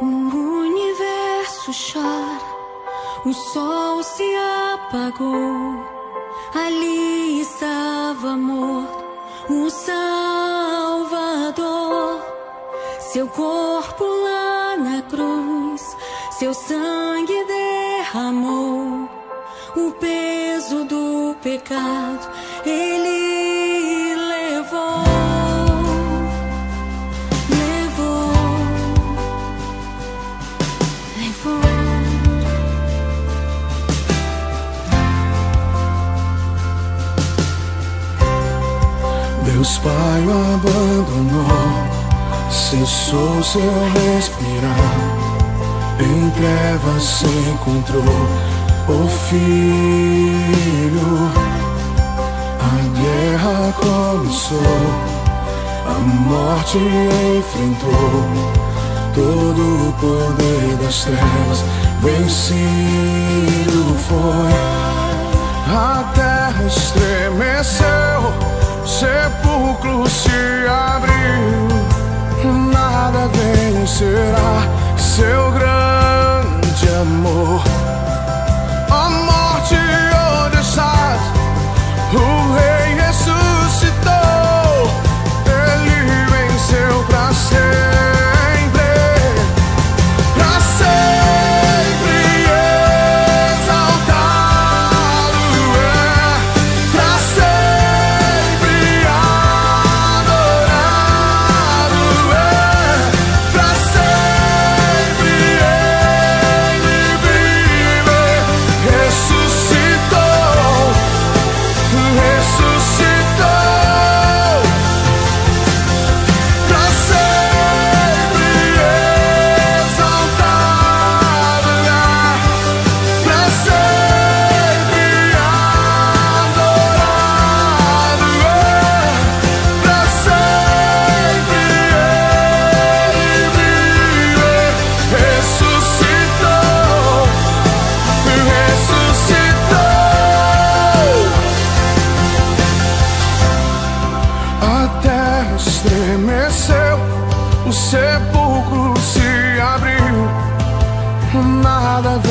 O universo chora, o sol se apagou. Ali estava morto o Salvador. Seu corpo lá na cruz, seu sangue derramou. O peso do pecado ele Deus Pai o abandonou, cessou seu respirar. Em trevas se encontrou o Filho. A guerra começou, a morte enfrentou. Todo o poder das trevas vencido foi. A terra o sepulcro se abriu. Nada vencerá seu grande amor. Nada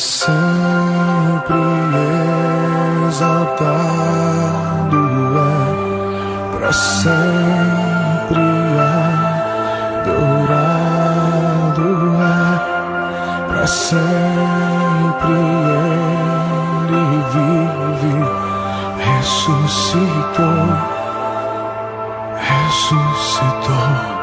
sempre exaltado é, pra sempre adorado é, pra sempre ele vive, ressuscitou, ressuscitou.